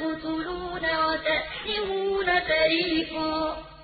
تَقْتُلُونَ وَتَأْسِرُونَ فَرِيقًا.